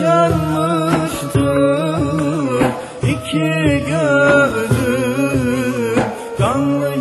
yaşanmıştır İki gözüm kanlı